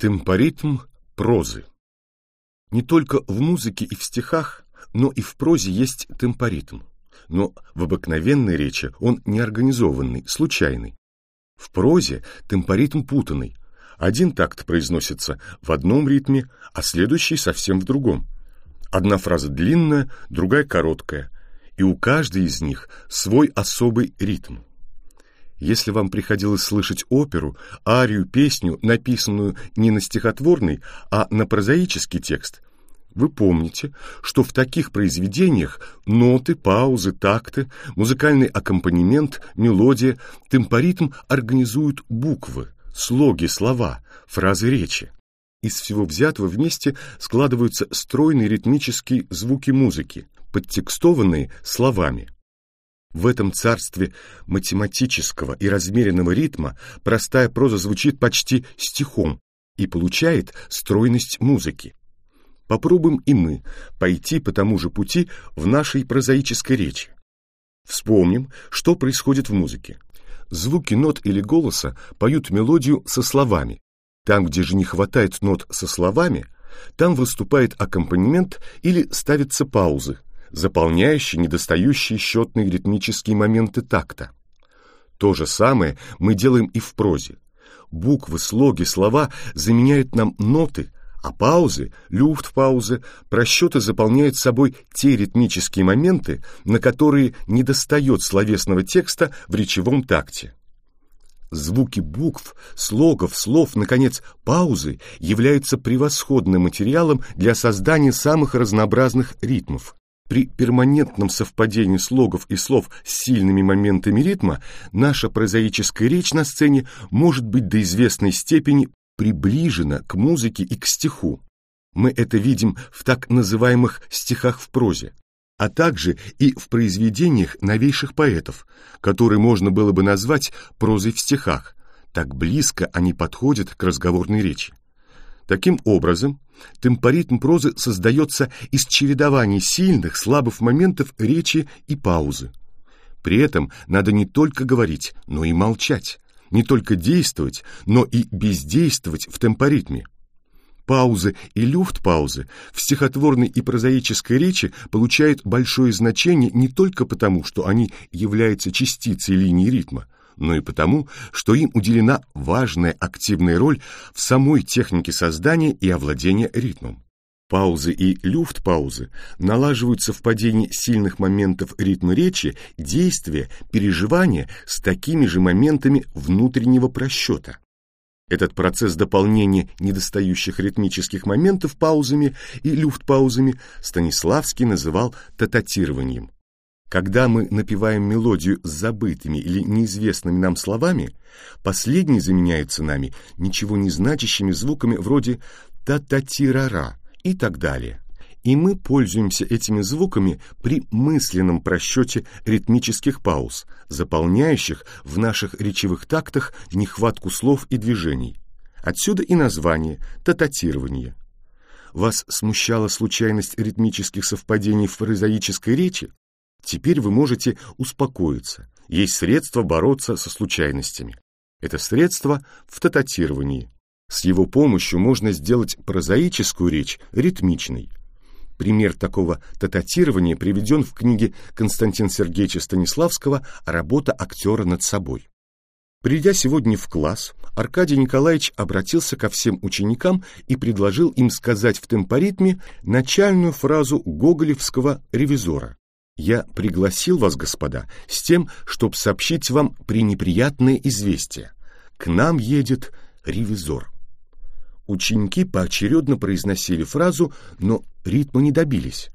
Темпоритм прозы. Не только в музыке и в стихах, но и в прозе есть темпоритм. Но в обыкновенной речи он неорганизованный, случайный. В прозе темпоритм путанный. Один такт произносится в одном ритме, а следующий совсем в другом. Одна фраза длинная, другая короткая, и у каждой из них свой особый ритм. Если вам приходилось слышать оперу, арию, песню, написанную не на стихотворный, а на прозаический текст, вы помните, что в таких произведениях ноты, паузы, такты, музыкальный аккомпанемент, мелодия, темпоритм организуют буквы, слоги, слова, фразы речи. Из всего взятого вместе складываются стройные ритмические звуки музыки, подтекстованные словами. В этом царстве математического и размеренного ритма простая проза звучит почти стихом и получает стройность музыки. Попробуем и мы пойти по тому же пути в нашей прозаической речи. Вспомним, что происходит в музыке. Звуки нот или голоса поют мелодию со словами. Там, где же не хватает нот со словами, там выступает аккомпанемент или ставятся паузы, заполняющий недостающие счетные ритмические моменты такта. То же самое мы делаем и в прозе. Буквы, слоги, слова заменяют нам ноты, а паузы, люфт-паузы, просчеты заполняют собой те ритмические моменты, на которые недостает словесного текста в речевом такте. Звуки букв, слогов, слов, наконец, паузы являются превосходным материалом для создания самых разнообразных ритмов. При перманентном совпадении слогов и слов с сильными моментами ритма наша прозаическая речь на сцене может быть до известной степени приближена к музыке и к стиху. Мы это видим в так называемых стихах в прозе, а также и в произведениях новейших поэтов, которые можно было бы назвать прозой в стихах. Так близко они подходят к разговорной речи. Таким образом, темпоритм прозы создается из чередования сильных, слабых моментов речи и паузы. При этом надо не только говорить, но и молчать, не только действовать, но и бездействовать в темпоритме. Паузы и люфт-паузы в стихотворной и прозаической речи получают большое значение не только потому, что они являются частицей линии ритма, но и потому, что им уделена важная активная роль в самой технике создания и овладения ритмом. Паузы и люфт-паузы налаживают совпадение сильных моментов ритма речи, действия, переживания с такими же моментами внутреннего просчета. Этот процесс дополнения недостающих ритмических моментов паузами и люфт-паузами Станиславский называл тататированием. Когда мы напеваем мелодию с забытыми или неизвестными нам словами, последние заменяются нами ничего не значащими звуками вроде «та-та-ти-ра-ра» и так далее. И мы пользуемся этими звуками при мысленном просчете ритмических пауз, заполняющих в наших речевых тактах нехватку слов и движений. Отсюда и название «тататирование». Вас смущала случайность ритмических совпадений в прозаической речи? Теперь вы можете успокоиться. Есть средство бороться со случайностями. Это средство в тататировании. С его помощью можно сделать прозаическую речь ритмичной. Пример такого тататирования приведен в книге Константина Сергеевича Станиславского «Работа актера над собой». Придя сегодня в класс, Аркадий Николаевич обратился ко всем ученикам и предложил им сказать в темпоритме начальную фразу гоголевского ревизора. Я пригласил вас, господа, с тем, чтобы сообщить вам пренеприятное известие. К нам едет ревизор. Ученики поочередно произносили фразу, но ритма не добились.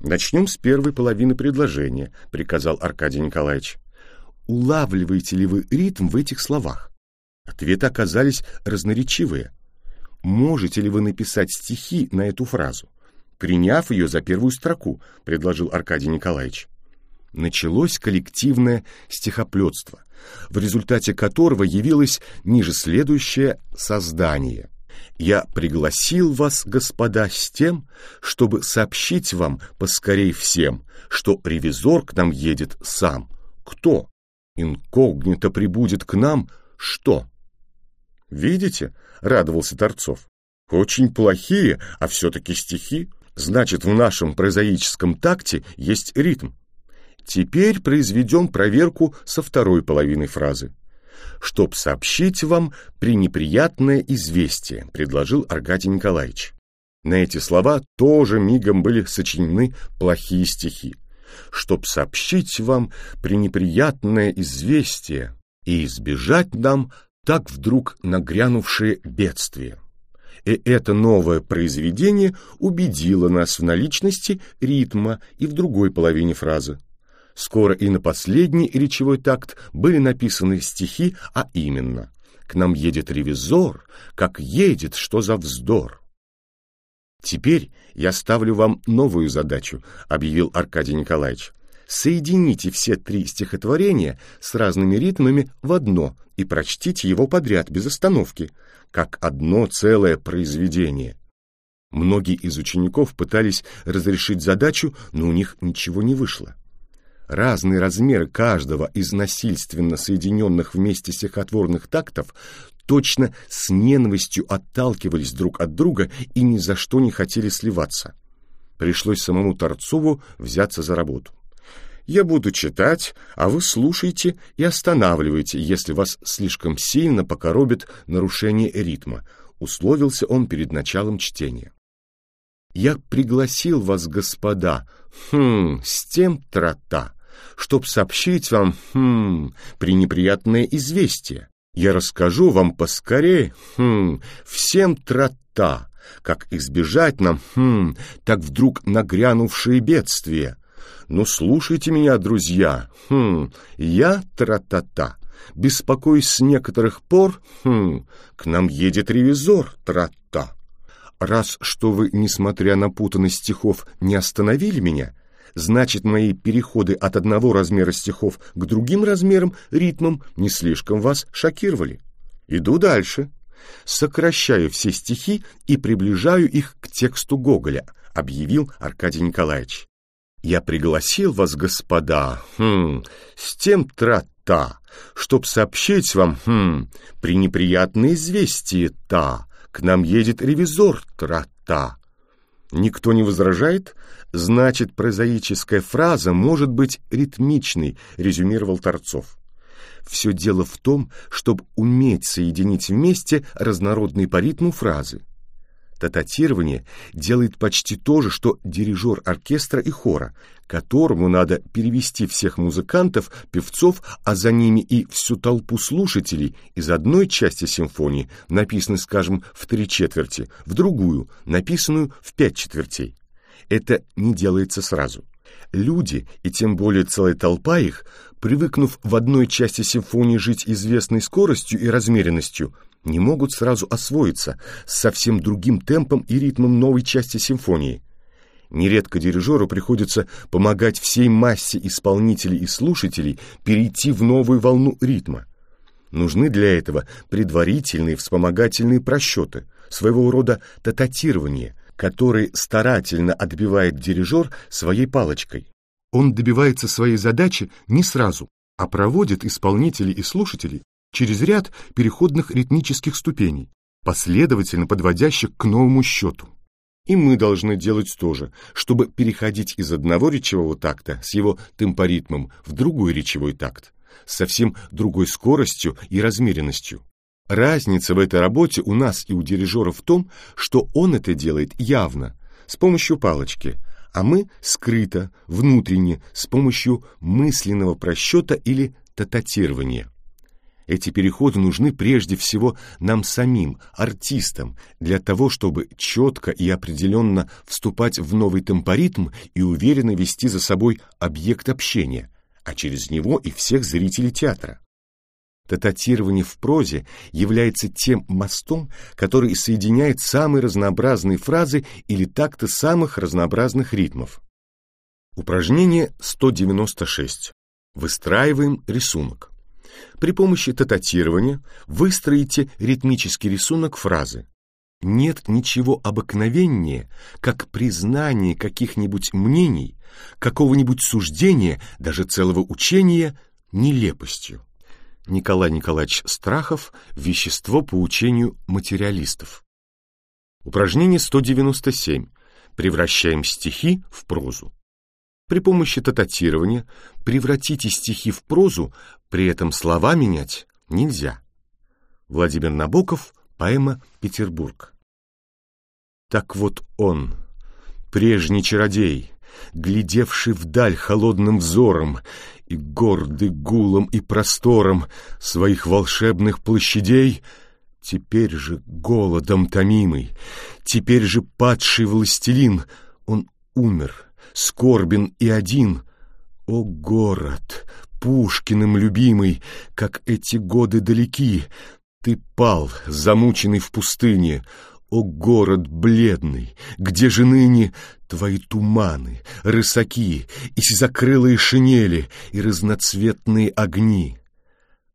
«Начнем с первой половины предложения», — приказал Аркадий Николаевич. «Улавливаете ли вы ритм в этих словах?» Ответы оказались разноречивые. «Можете ли вы написать стихи на эту фразу?» Приняв ее за первую строку, предложил Аркадий Николаевич. Началось коллективное стихоплетство, в результате которого явилось ниже следующее создание. «Я пригласил вас, господа, с тем, чтобы сообщить вам поскорей всем, что ревизор к нам едет сам. Кто? Инкогнито прибудет к нам что?» Видите? Радовался Торцов. Очень плохие, а все-таки стихи. Значит, в нашем прозаическом такте есть ритм. Теперь произведем проверку со второй половины фразы. «Чтоб сообщить вам пренеприятное известие», — предложил Аркадий Николаевич. На эти слова тоже мигом были сочинены плохие стихи. «Чтоб сообщить вам пренеприятное известие и избежать нам так вдруг нагрянувшее бедствие». И это новое произведение убедило нас в наличности ритма и в другой половине фразы. Скоро и на последний речевой такт были написаны стихи, а именно «К нам едет ревизор, как едет, что за вздор». «Теперь я ставлю вам новую задачу», — объявил Аркадий Николаевич. «Соедините все три стихотворения с разными ритмами в одно и прочтите его подряд, без остановки, как одно целое произведение». Многие из учеников пытались разрешить задачу, но у них ничего не вышло. Разные размеры каждого из насильственно соединенных вместе стихотворных тактов точно с ненавистью отталкивались друг от друга и ни за что не хотели сливаться. Пришлось самому Торцову взяться за работу. «Я буду читать, а вы слушайте и останавливайте, если вас слишком сильно покоробит нарушение ритма», условился он перед началом чтения. «Я пригласил вас, господа, хм, с тем трота, чтоб сообщить вам, хм, пренеприятное известие. Я расскажу вам поскорее, хм, всем трота, как избежать нам, хм, так вдруг нагрянувшие бедствия. Ну, слушайте меня, друзья, хм, я тра-та-та. Беспокоюсь с некоторых пор, хм, к нам едет ревизор, тра-та. Раз что вы, несмотря на путанность стихов, не остановили меня, значит, мои переходы от одного размера стихов к другим размерам, ритмам не слишком вас шокировали. Иду дальше. Сокращаю все стихи и приближаю их к тексту Гоголя, объявил Аркадий Николаевич. Я пригласил вас, господа, хм, с тем тра-та, чтоб сообщить вам, хм, пренеприятное известие та, к нам едет ревизор тра-та. Никто не возражает? Значит, прозаическая фраза может быть ритмичной, резюмировал Торцов. Все дело в том, чтобы уметь соединить вместе разнородные по ритму фразы. Тататирование делает почти то же, что дирижер оркестра и хора, которому надо перевести всех музыкантов, певцов, а за ними и всю толпу слушателей из одной части симфонии, написанной, скажем, в три четверти, в другую, написанную в пять четвертей. Это не делается сразу. Люди, и тем более целая толпа их, привыкнув в одной части симфонии жить известной скоростью и размеренностью, не могут сразу освоиться с совсем другим темпом и ритмом новой части симфонии. Нередко дирижеру приходится помогать всей массе исполнителей и слушателей перейти в новую волну ритма. Нужны для этого предварительные вспомогательные просчеты, своего рода тататирование, которые старательно отбивает дирижер своей палочкой. Он добивается своей задачи не сразу, а проводит исполнителей и слушателей через ряд переходных ритмических ступеней, последовательно подводящих к новому счету. И мы должны делать то же, чтобы переходить из одного речевого такта с его темпоритмом в другой речевой такт, с совсем другой скоростью и размеренностью. Разница в этой работе у нас и у дирижера в том, что он это делает явно, с помощью палочки, а мы скрыто, внутренне, с помощью мысленного просчета или тататирования. Эти переходы нужны прежде всего нам самим, артистам, для того, чтобы четко и определенно вступать в новый темпоритм и уверенно вести за собой объект общения, а через него и всех зрителей театра. Тататирование в прозе является тем мостом, который соединяет самые разнообразные фразы или такты самых разнообразных ритмов. Упражнение 196. Выстраиваем рисунок. При помощи тататирования выстроите ритмический рисунок фразы. Нет ничего обыкновеннее, как признание каких-нибудь мнений, какого-нибудь суждения, даже целого учения, нелепостью. Николай Николаевич Страхов «Вещество по учению материалистов». Упражнение 197. Превращаем стихи в прозу. При помощи тататирования превратите стихи в прозу, при этом слова менять нельзя. Владимир Набоков, поэма «Петербург». Так вот он, прежний чародей, глядевший вдаль холодным взором и гордый гулом и простором своих волшебных площадей, теперь же голодом томимый, теперь же падший властелин, умер, скорбен и один. О, город, Пушкиным любимый, как эти годы далеки, ты пал, замученный в пустыне, о, город бледный, где же ныне твои туманы, рысаки и закрылые шинели и разноцветные огни?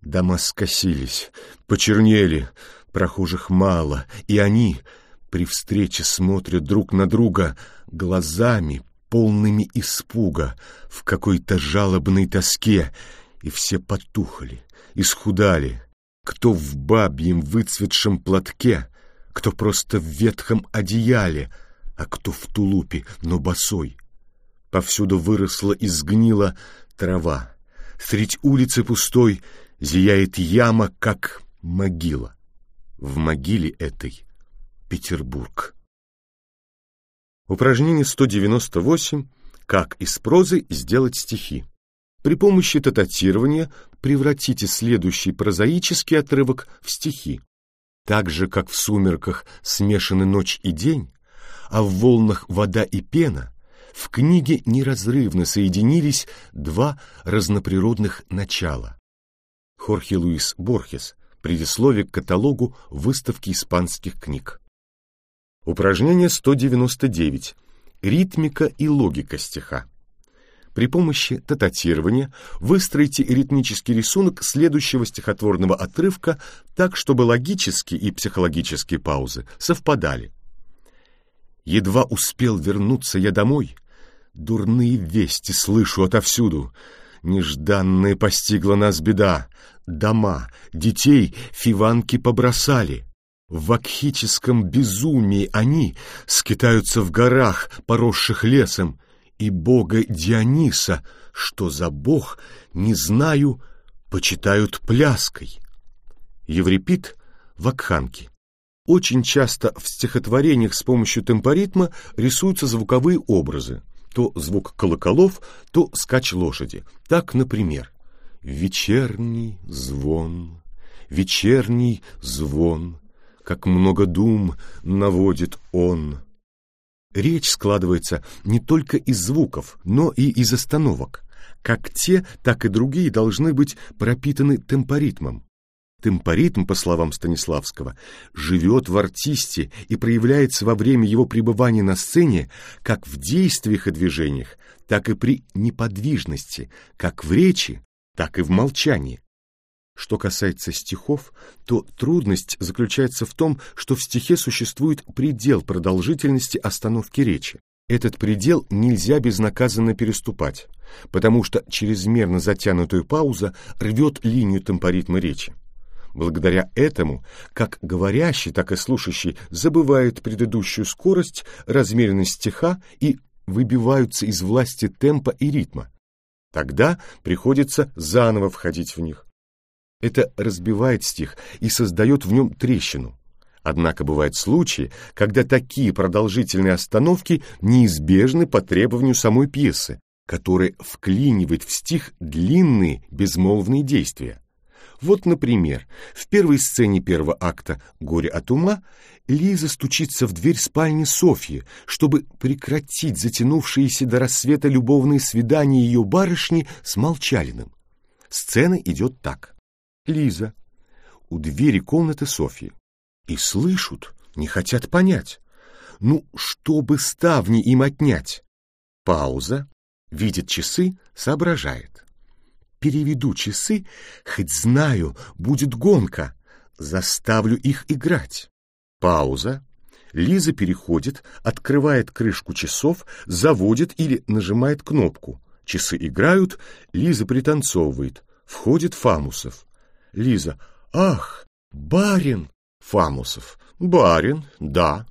Дома скосились, почернели, прохожих мало, и они при встрече смотрят друг на друга глазами, полными испуга, в какой-то жалобной тоске, и все потухли, исхудали, кто в бабьем выцветшем платке, кто просто в ветхом одеяле, а кто в тулупе, но босой. Повсюду выросла и сгнила трава. Средь улицы пустой зияет яма, как могила. В могиле этой Петербург. Упражнение 198. Как из прозы сделать стихи. При помощи тататирования превратите следующий прозаический отрывок в стихи. Так же, как в сумерках смешаны ночь и день, а в волнах вода и пена, в книге неразрывно соединились два разноприродных начала. Хорхе Луис Борхес. Предисловие к каталогу выставки испанских книг. Упражнение 199. Ритмика и логика стиха. При помощи тататирования выстроите ритмический рисунок следующего стихотворного отрывка так, чтобы логические и психологические паузы совпадали. Едва успел вернуться я домой, дурные вести слышу отовсюду. Нежданная постигла нас беда, дома, детей фиванки побросали. В вакхическом безумии они скитаются в горах, поросших лесом, и бога Диониса, что за бог, не знаю, почитают пляской. Еврипид — вакханки. Очень часто в стихотворениях с помощью темпоритма рисуются звуковые образы. То звук колоколов, то скач лошади. Так, например, «Вечерний звон, вечерний звон, как много дум наводит он». Речь складывается не только из звуков, но и из остановок. Как те, так и другие должны быть пропитаны темпоритмом. Темпоритм, по словам Станиславского, живет в артисте и проявляется во время его пребывания на сцене как в действиях и движениях, так и при неподвижности, как в речи, так и в молчании. Что касается стихов, то трудность заключается в том, что в стихе существует предел продолжительности остановки речи. Этот предел нельзя безнаказанно переступать, потому что чрезмерно затянутая пауза рвет линию темпоритма речи. Благодаря этому как говорящий, так и слушающий забывают предыдущую скорость, размеренность стиха и выбиваются из власти темпа и ритма. Тогда приходится заново входить в них. Это разбивает стих и создает в нем трещину. Однако бывают случаи, когда такие продолжительные остановки неизбежны по требованию самой пьесы, которая вклинивает в стих длинные безмолвные действия. Вот, например, в первой сцене первого акта «Горе от ума» Лиза стучится в дверь спальни Софьи, чтобы прекратить затянувшиеся до рассвета любовные свидания ее барышни с Молчалиным. Сцена идет так. Лиза. У двери комнаты Софьи. И слышат, не хотят понять. Ну, чтобы ставни им отнять? Пауза. Видит часы, соображает. Переведу часы, хоть знаю, будет гонка. Заставлю их играть. Пауза. Лиза переходит, открывает крышку часов, заводит или нажимает кнопку. Часы играют, Лиза пританцовывает. Входит Фамусов. Лиза. Ах, барин. Фамусов. Барин, да.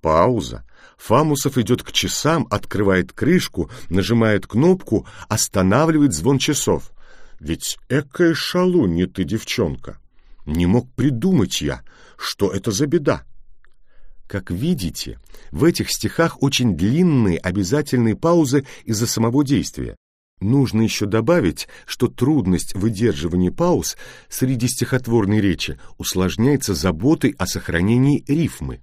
Пауза. Фамусов идет к часам, открывает крышку, нажимает кнопку, останавливает звон часов. Ведь экая шалунья ты, девчонка. Не мог придумать я, что это за беда. Как видите, в этих стихах очень длинные обязательные паузы из-за самого действия. Нужно еще добавить, что трудность выдерживания пауз среди стихотворной речи усложняется заботой о сохранении рифмы.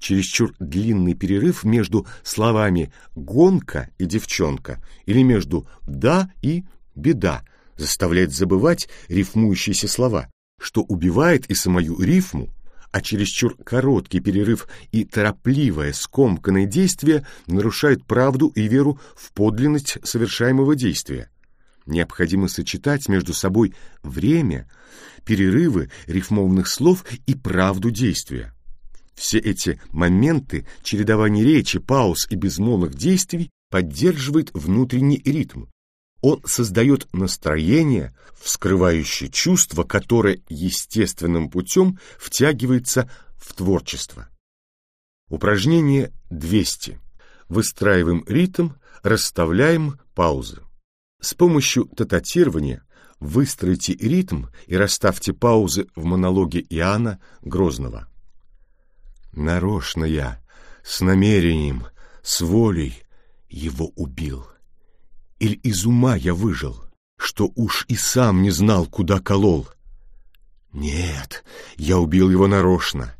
Чересчур длинный перерыв между словами «гонка» и «девчонка» или между «да» и «беда» заставляет забывать рифмующиеся слова, что убивает и самую рифму, а чересчур короткий перерыв и торопливое, скомканное действие нарушают правду и веру в подлинность совершаемого действия. Необходимо сочетать между собой время, перерывы рифмованных слов и правду действия. Все эти моменты чередования речи, пауз и безмолвных действий поддерживает внутренний ритм, он создает настроение, вскрывающее чувство, которое естественным путем втягивается в творчество. Упражнение 200. Выстраиваем ритм, расставляем паузы. С помощью тататирования выстроите ритм и расставьте паузы в монологе Иоанна Грозного. Нарочно я, с намерением, с волей его убил. Или из ума я выжил, что уж и сам не знал, куда колол? Нет, я убил его нарочно.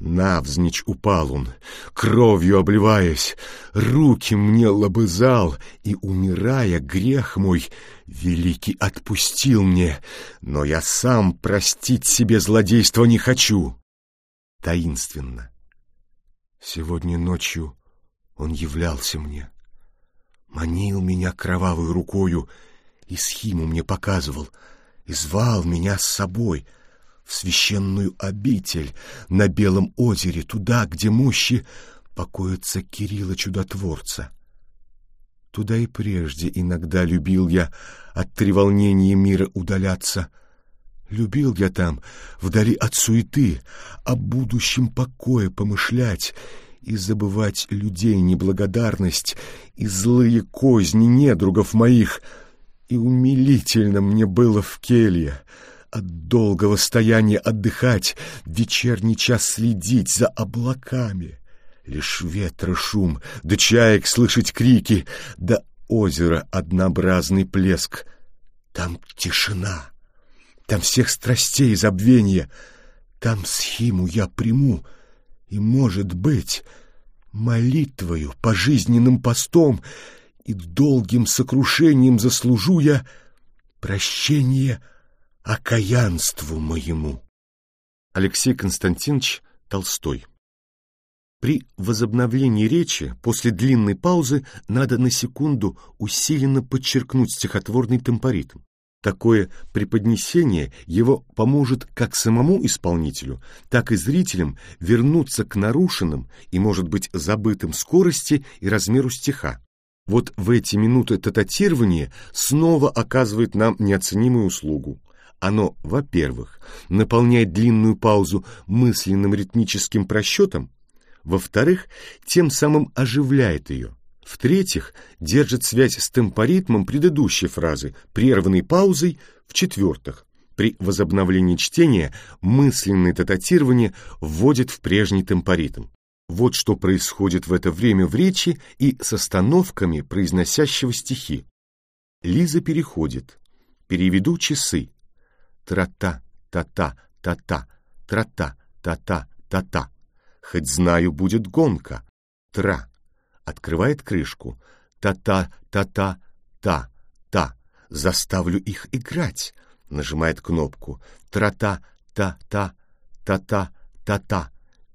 Навзничь упал он, кровью обливаясь, руки мне лобызал, и, умирая, грех мой великий отпустил мне, но я сам простить себе злодейство не хочу. Таинственно. Сегодня ночью он являлся мне манил меня кровавой рукою, и схиму мне показывал, и звал меня с собой в священную обитель на Белом озере, туда, где мощи покоятся Кирилла Чудотворца. Туда и прежде иногда любил я от треволнения мира удаляться. Любил я там, вдали от суеты, о будущем покое помышлять и забывать людей неблагодарность и злые козни недругов моих. И умилительно мне было в келье от долгого стояния отдыхать, вечерний час следить за облаками. Лишь ветра шум, да чаек слышать крики, да озеро однообразный плеск. Там тишина, там всех страстей забвенье, там схиму я приму — и, может быть, молитвою, пожизненным постом и долгим сокрушением заслужу я прощение окаянству моему. Алексей Константинович Толстой При возобновлении речи после длинной паузы надо на секунду усиленно подчеркнуть стихотворный темпоритм. Такое преподнесение его поможет как самому исполнителю, так и зрителям вернуться к нарушенным и, может быть, забытым скорости и размеру стиха. Вот в эти минуты тататирования снова оказывает нам неоценимую услугу. Оно, во-первых, наполняет длинную паузу мысленным ритмическим просчетом, во-вторых, тем самым оживляет ее. В-третьих, держит связь с темпоритмом предыдущей фразы, прерванной паузой, в-четвертых. При возобновлении чтения мысленное тататирование вводит в прежний темпоритм. Вот что происходит в это время в речи и с остановками произносящего стихи. Лиза переходит. Переведу часы. Тра-та, та-та, та-та, тра-та, та-та, та-та. Хоть знаю, будет гонка. Тра открывает крышку. Та-та-та-та-та, та. Заставлю их играть. Нажимает кнопку. Тра-та-та-та-та-та-та-та.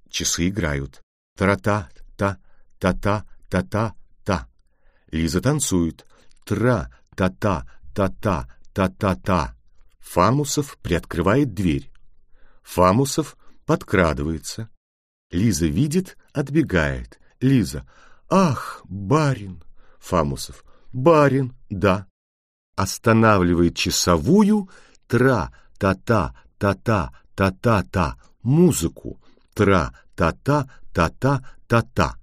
Часы играют. Тра-та-та-та-та-та-та. Лиза танцует. Тра-та-та-та-та-та-та. Фамусов приоткрывает дверь. Фамусов подкрадывается. Лиза видит, отбегает. Лиза. «Ах, барин!» Фамусов. «Барин, да». Останавливает часовую, тра, та-та, та-та, та-та-та, музыку, тра, та-та, та-та.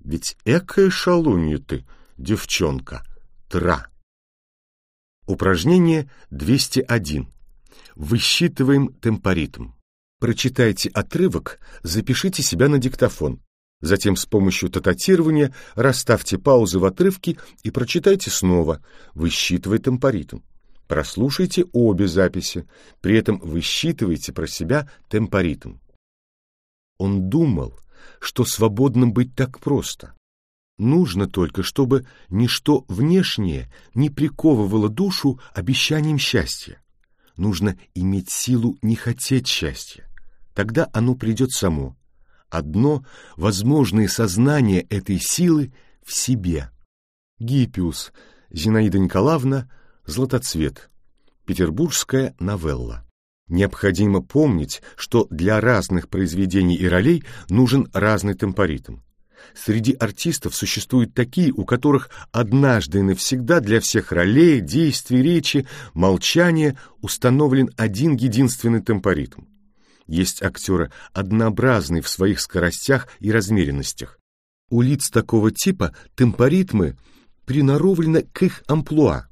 Ведь экая шалунья ты, девчонка, тра. Упражнение 201. Высчитываем темпоритм. Прочитайте отрывок, запишите себя на диктофон. Затем с помощью тататирования расставьте паузы в отрывке и прочитайте снова, высчитывая темпоритм. Прослушайте обе записи, при этом высчитывайте про себя темпоритм. Он думал, что свободным быть так просто. Нужно только, чтобы ничто внешнее не приковывало душу обещанием счастья. Нужно иметь силу не хотеть счастья. Тогда оно придет само. Одно возможное сознание этой силы в себе. Гиппиус, Зинаида Николаевна, Златоцвет. Петербургская новелла. Необходимо помнить, что для разных произведений и ролей нужен разный темпоритм. Среди артистов существуют такие, у которых однажды и навсегда для всех ролей, действий, речи, молчания установлен один единственный темпоритм. Есть актеры однообразные в своих скоростях и размеренностях. У лиц такого типа темпоритмы приноровлены к их амплуа.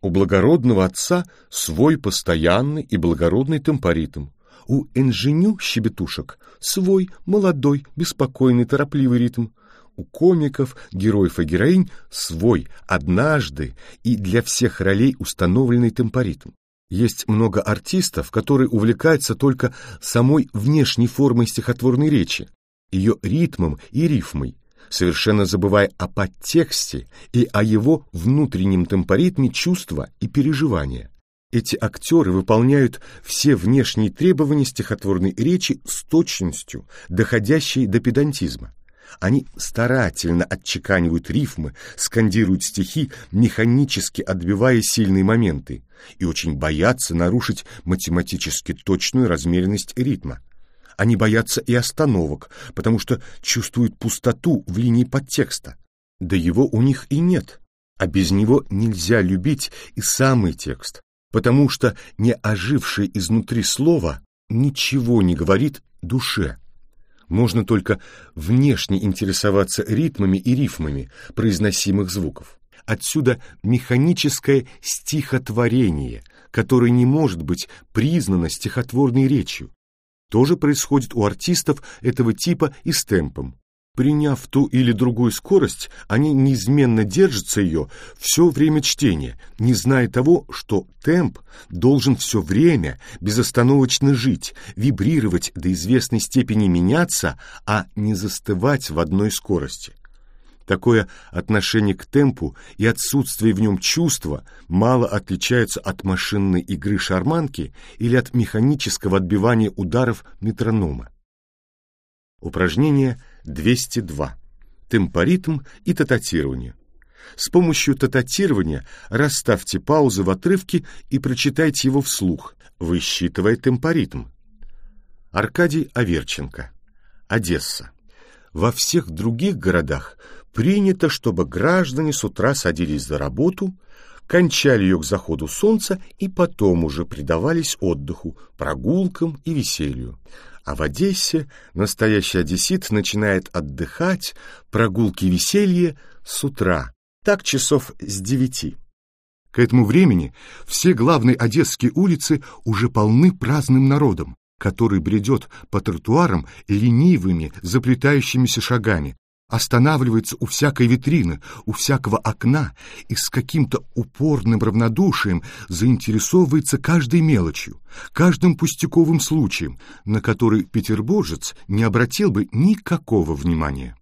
У благородного отца свой постоянный и благородный темпоритм. У инженю щебетушек свой молодой, беспокойный, торопливый ритм. У комиков, героев и героинь свой, однажды и для всех ролей установленный темпоритм. Есть много артистов, которые увлекаются только самой внешней формой стихотворной речи, ее ритмом и рифмой, совершенно забывая о подтексте и о его внутреннем темпоритме чувства и переживания. Эти актеры выполняют все внешние требования стихотворной речи с точностью, доходящей до педантизма. Они старательно отчеканивают рифмы, скандируют стихи, механически отбивая сильные моменты, и очень боятся нарушить математически точную размеренность ритма. Они боятся и остановок, потому что чувствуют пустоту в линии подтекста. Да его у них и нет. А без него нельзя любить и самый текст, потому что не ожившее изнутри слово ничего не говорит душе. Можно только внешне интересоваться ритмами и рифмами произносимых звуков. Отсюда механическое стихотворение, которое не может быть признано стихотворной речью. То же происходит у артистов этого типа и с темпом. Приняв ту или другую скорость, они неизменно держатся ее все время чтения, не зная того, что темп должен все время безостановочно жить, вибрировать до известной степени меняться, а не застывать в одной скорости. Такое отношение к темпу и отсутствие в нем чувства мало отличаются от машинной игры шарманки или от механического отбивания ударов метронома. Упражнение 202. Темпоритм и тататирование. С помощью тататирования расставьте паузы в отрывке и прочитайте его вслух, высчитывая темпоритм. Аркадий Аверченко. Одесса. Во всех других городах принято, чтобы граждане с утра садились за работу, кончали ее к заходу солнца и потом уже предавались отдыху, прогулкам и веселью. А в Одессе настоящий одессит начинает отдыхать, прогулки веселье с утра, так часов с девяти. К этому времени все главные одесские улицы уже полны праздным народом, который бредет по тротуарам ленивыми, заплетающимися шагами, останавливается у всякой витрины, у всякого окна и с каким-то упорным равнодушием заинтересовывается каждой мелочью, каждым пустяковым случаем, на который петербуржец не обратил бы никакого внимания.